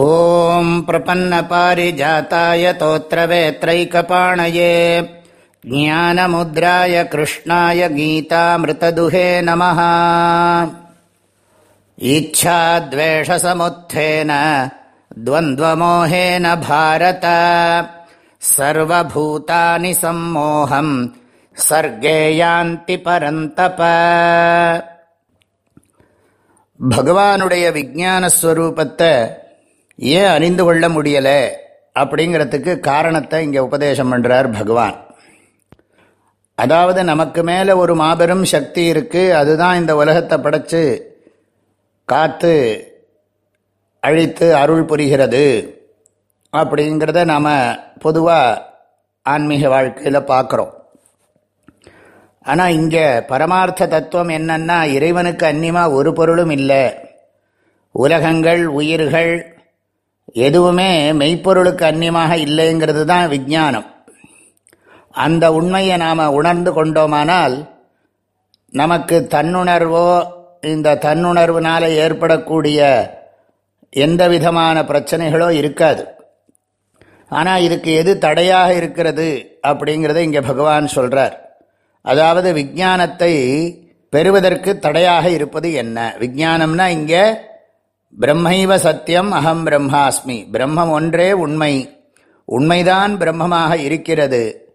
ॐ प्रपन्नपारिजाताय तोत्रवेत्रैकपाणये ज्ञानमुद्राय कृष्णाय गीतामृतदुहे नमः इच्छाद्वेषसमुत्थेन द्वन्द्वमोहेन भारत सर्वभूतानि सम्मोहम् सर्गे यान्ति परन्तप भगवानुडय विज्ञानस्वरूपत ஏன் அறிந்து கொள்ள முடியலை? அப்படிங்கிறதுக்கு காரணத்தை இங்கே உபதேசம் பண்ணுறார் பகவான். அதாவது நமக்கு மேலே ஒரு மாபெரும் சக்தி இருக்குது அதுதான் இந்த உலகத்தை படைச்சு காத்து அழித்து அருள் புரிகிறது. அப்படிங்கிறத நாம் பொதுவாக ஆன்மீக வாழ்க்கையில் பார்க்குறோம். ஆனால் இங்கே பரமார்த்த தத்துவம் என்னன்னா இறைவனுக்கு அந்நியமாக ஒரு பொருளும் இல்லை. உலகங்கள் உயிர்கள் எதுவுமே மெய்ப்பொருளுக்கு அந்நியமாக இல்லைங்கிறது தான் விஜானம் அந்த உண்மையை நாம் உணர்ந்து கொண்டோமானால் நமக்கு தன்னுணர்வோ இந்த தன்னுணர்வுனால் ஏற்படக்கூடிய எந்த விதமான பிரச்சனைகளோ இருக்காது. ஆனால் இதுக்கு எது தடையாக இருக்கிறது அப்படிங்கிறத இங்கே பகவான் சொல்கிறார் அதாவது விஜானத்தை பெறுவதற்கு தடையாக இருப்பது என்ன? விஜானம்னா இங்கே பிரம்மைவ சத்தியம் அகம் பிரம்மாஸ்மி. பிரம்மம் ஒன்றே உண்மை. உண்மைதான் பிரம்மமாக இருக்கிறது.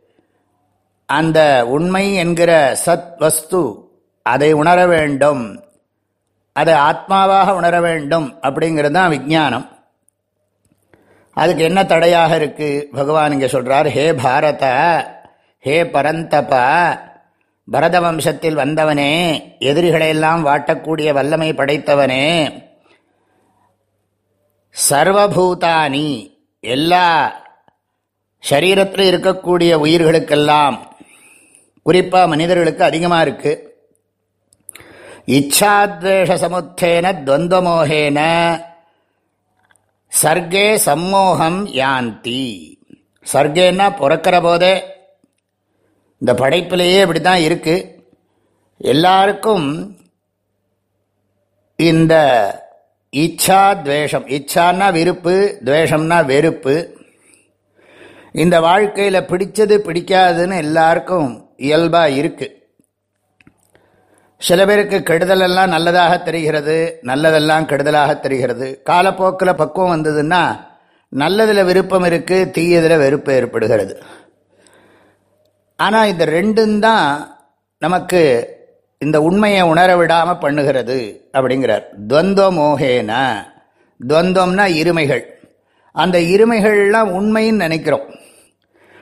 அந்த உண்மை என்கிற சத் வஸ்து அதை உணர வேண்டும். அதை ஆத்மாவாக உணர வேண்டும் அப்படிங்கிறது தான் விஜானம் அதுக்கு என்ன தடையாக இருக்கு? பகவான் இங்கே சொல்கிறார் ஹே பாரத ஹே பரந்தப பரத வம்சத்தில் வந்தவனே எதிரிகளையெல்லாம் வாட்டக்கூடிய வல்லமை படைத்தவனே சர்வபூதானி. எல்லா சரீரத்தில் இருக்கக்கூடிய உயிர்களுக்கெல்லாம் குறிப்பாக மனிதர்களுக்கு அதிகமாக இருக்கு. இச்சாத்வேஷ சமுத்தேன துவந்தமோகேன சர்க்கே சம்மோகம் யாந்தி. சர்க்கேன்னா பிறக்கிற போதே இந்த படைப்பிலேயே இப்படி தான் இருக்குது எல்லாருக்கும் இந்த இச்சா துவேஷம். இச்சான்னா விருப்பு துவேஷம்னா வெறுப்பு. இந்த வாழ்க்கையில் பிடிச்சது பிடிக்காதுன்னு எல்லாருக்கும் இயல்பாக இருக்குது சில பேருக்கு கெடுதலெல்லாம் நல்லதாக தெரிகிறது நல்லதெல்லாம் கெடுதலாக தெரிகிறது. காலப்போக்கில் பக்குவம் வந்ததுன்னா நல்லதில் விருப்பம் இருக்குது தீயதில் வெறுப்பு ஏற்படுகிறது. ஆனால் இந்த ரெண்டும் தான் நமக்கு இந்த உண்மையை உணர விடாமல் பண்ணுகிறது அப்படிங்கிறார். துவந்த மோகேன துவந்தம்னா இருமைகள். அந்த இருமைகள்லாம் உண்மைன்னு நினைக்கிறோம்.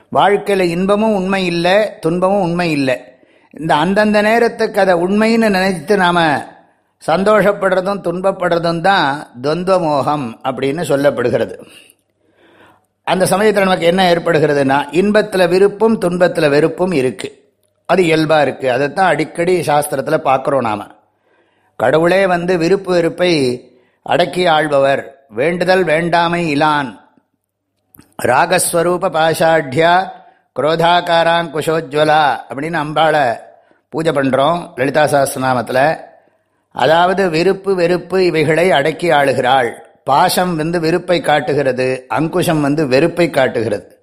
வாழ்க்கையில் இன்பமும் உண்மை இல்லை துன்பமும் உண்மை இல்லை. இந்த அந்தந்த நேரத்துக்கு அதை உண்மைன்னு நினைத்து நாம் சந்தோஷப்படுறதும் துன்பப்படுறதும் தான் துவந்த மோகம் அப்படின்னு சொல்லப்படுகிறது. அந்த சமயத்தில் நமக்கு என்ன ஏற்படுகிறதுனா இன்பத்தில் விருப்பும் துன்பத்தில் வெறுப்பும் இருக்குது அது இயல்பாக இருக்குது அதைத்தான் அடிக்கடி சாஸ்திரத்தில் பார்க்குறோம் நாம். கடவுளே வந்து விருப்பு வெறுப்பை அடக்கி ஆள்பவர். வேண்டுதல் வேண்டாமை இலான். ராகஸ்வரூப பாஷாட்யா குரோதாக்காராங் குஷோஜ்வலா அப்படின்னு அம்பாளை பூஜை பண்ணுறோம் லலிதா சாஸ்திரநாமத்தில். அதாவது விருப்பு வெறுப்பு இவைகளை அடக்கி ஆளுகிறாள். பாசம் வந்து வெறுப்பை காட்டுகிறது அங்குஷம் வந்து வெறுப்பை காட்டுகிறது.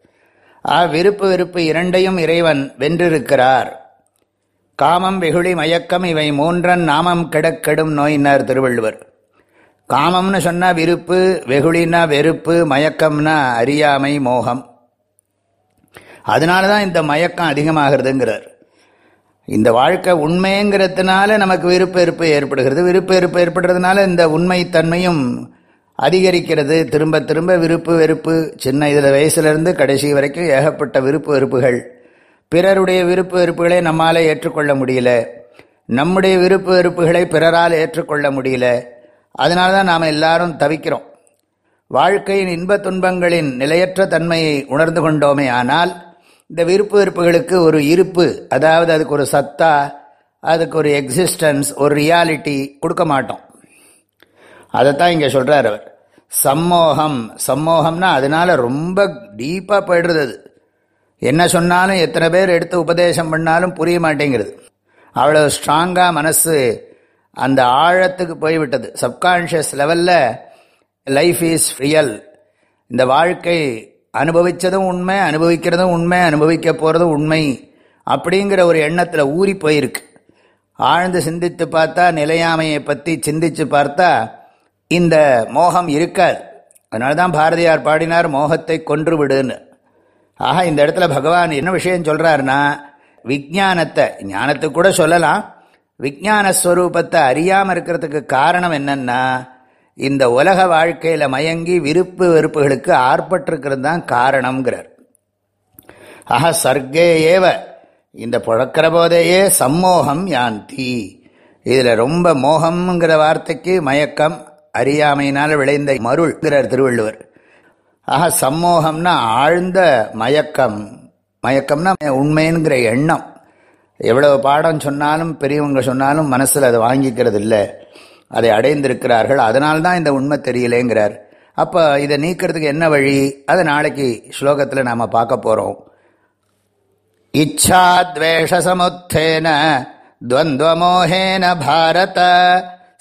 ஆ விருப்பு வெறுப்பு இரண்டையும் இறைவன் வென்றிருக்கிறார். காமம் வெகுளி மயக்கம் இவை மூன்றன் நாமம் கிடக்கெடும் நோயினார் திருவள்ளுவர். காமம்னு சொன்னால் விருப்பு வெகுளினா வெறுப்பு மயக்கம்னா அறியாமை மோகம். அதனால தான் இந்த மயக்கம் அதிகமாகிறதுங்கிறார். இந்த வாழ்க்கை உண்மைங்கிறதுனால நமக்கு விருப்ப வெறுப்பு ஏற்படுகிறது. விருப்ப வெறுப்பு ஏற்படுறதுனால இந்த உண்மைத்தன்மையும் அதிகரிக்கிறது. திரும்ப திரும்ப விருப்பு வெறுப்பு. சின்ன இதில் வயசுலேருந்து கடைசி வரைக்கும் ஏகப்பட்ட விருப்பு வெறுப்புகள். பிறருடைய விருப்பு வெறுப்புகளை நம்மால் ஏற்றுக்கொள்ள முடியல. நம்முடைய விருப்பு வெறுப்புகளை பிறரால் ஏற்றுக்கொள்ள முடியல. அதனால தான் நாம் எல்லாரும் தவிக்கிறோம். வாழ்க்கையின் இன்ப துன்பங்களின் நிலையற்ற தன்மையை உணர்ந்து கொண்டோமே ஆனால் இந்த விருப்பு வெறுப்புகளுக்கு ஒரு இருப்பு அதாவது அதுக்கு ஒரு சத்தா அதுக்கு ஒரு எக்ஸிஸ்டன்ஸ் ஒரு ரியாலிட்டி கொடுக்க மாட்டோம். அதைத்தான் இங்கே சொல்கிறார் அவர். சம்மோகம். சம்மோகம்னா அதனால ரொம்ப டீப்பாக போயிடுறது அது. என்ன சொன்னாலும் எத்தனை பேர் எடுத்து உபதேசம் பண்ணாலும் புரிய மாட்டேங்கிறது. அவ்வளோ ஸ்ட்ராங்காக மனசு அந்த ஆழத்துக்கு போய்விட்டது. சப்கான்ஷியஸ் லெவலில் லைஃப் இஸ் ரியல் இந்த வாழ்க்கை அனுபவித்ததும் உண்மை அனுபவிக்கிறதும் உண்மை அனுபவிக்க போகிறதும் உண்மை அப்படிங்கிற ஒரு எண்ணத்தில் ஊறி போயிருக்கு. ஆழ்ந்து சிந்தித்து பார்த்தா நிலையாமையை பற்றி சிந்தித்து பார்த்தா இந்த மோகம் இருக்காது. அதனால தான் பாரதியார் பாடினார் மோகத்தை கொன்று விடுன்னு. ஆக இந்த இடத்துல பகவான் என்ன விஷயம் சொல்கிறாருன்னா விஜானத்தை ஞானத்துக்கு கூட சொல்லலாம். விஜானஸ்வரூபத்தை அறியாமல் இருக்கிறதுக்கு காரணம் என்னன்னா இந்த உலக வாழ்க்கையில் மயங்கி விருப்பு வெறுப்புகளுக்கு ஆர்ப்பட்டிருக்கிறது தான் காரணம்ங்கிறார். ஆஹா சர்க்கே ஏவ இந்த புழக்கிற போதையே சம்மோகம் யாந்தி. இதில் ரொம்ப மோகம்ங்கிற வார்த்தைக்கு மயக்கம். அறியாமையினால் விளைந்த மருள்கிறார் திருவள்ளுவர். ஆக சம்மோகம்னா ஆழ்ந்த மயக்கம். மயக்கம்னா உண்மைங்கிற எண்ணம். எவ்வளவு பாடம் சொன்னாலும் பெரியவங்க சொன்னாலும் மனசில் அதை வாங்கிக்கிறது இல்லை. அதை அடைந்திருக்கிறார்கள். அதனால்தான் இந்த உண்மை தெரியலேங்கிறார். அப்போ இதை நீக்கிறதுக்கு என்ன வழி? அதை நாளைக்கு ஸ்லோகத்தில் நாம் பார்க்க போகிறோம் இச்சாத்வேஷமுத்தேன துவந்தமோகேன பாரத.